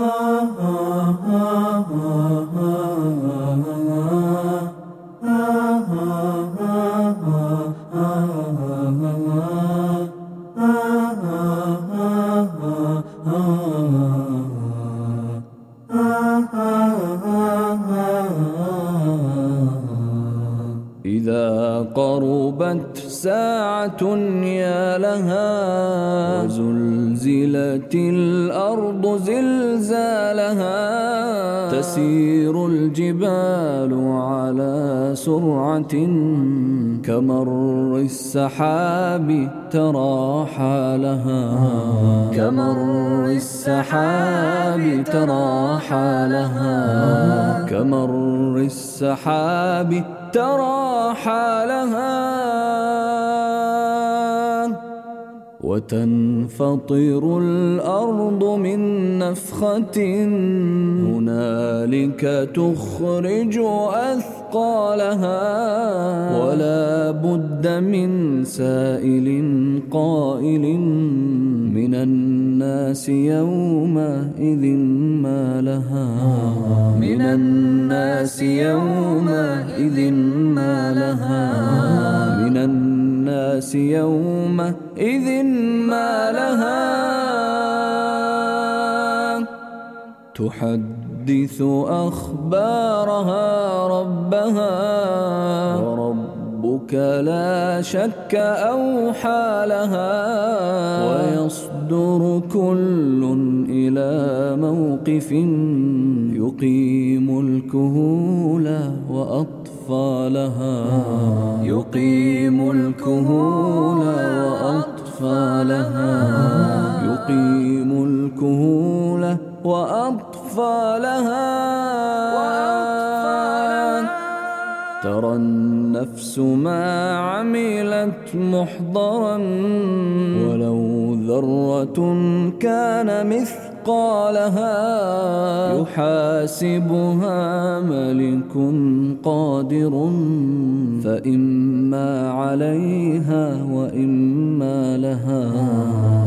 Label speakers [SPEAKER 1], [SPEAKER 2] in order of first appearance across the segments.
[SPEAKER 1] إذا قربت ساعة يا لها وزلزلت الأرض زلزالها تسير الجبال على سرعة كمر السحاب ترى حالها كمر السحاب ترى حالها كمر السحاب ترى حالها وتنفطر الأرض من نفخة هنالك تخرج أثقالها ولا بد من سائل قائل من الناس يومئذ من الناس يومئذ ما لها. من الناس يومئذ ما لها. تحدث أخبارها ربها وربك لا شك أوحى لها. ويصدر كل إلى موقف يقيم الكهول وأطفالها. يقيم الكهول وأطفالها. يقيم الكهول وأطفالها. ترى النفس ما عملت محضرا. ولو ذرة كان مثقالها يحاسبها ملك قادر فإما عليها وإما لها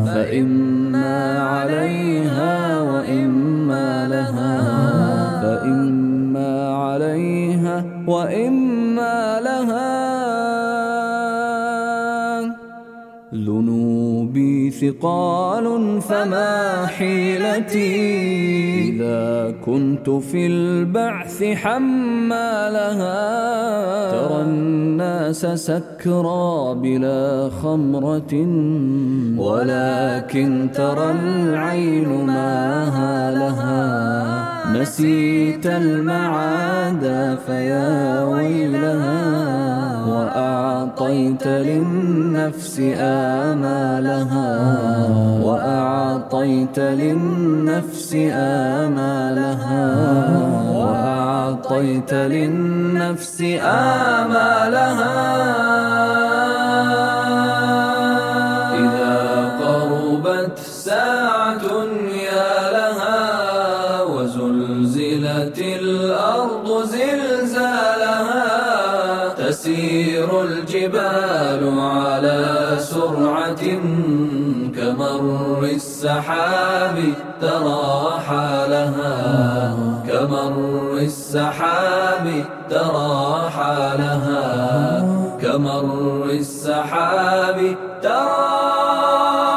[SPEAKER 1] فإما عليها وإما لها فإما عليها وإما لها ذنوبي ثقال فما حيلتي؟ إذا كنت في البعث حمالها ترى الناس سكرى بلا خمرة ولكن ترى العين ما لها نسيت المعاد فيا ويلها. وأعطيت للنفس آمالها وأعطيت للنفس آمالها وأعطيت للنفس آمالها الجبال على سرعة كمر السحاب ترى حالها. كمر السحاب ترى حالها. كمر السحاب ترى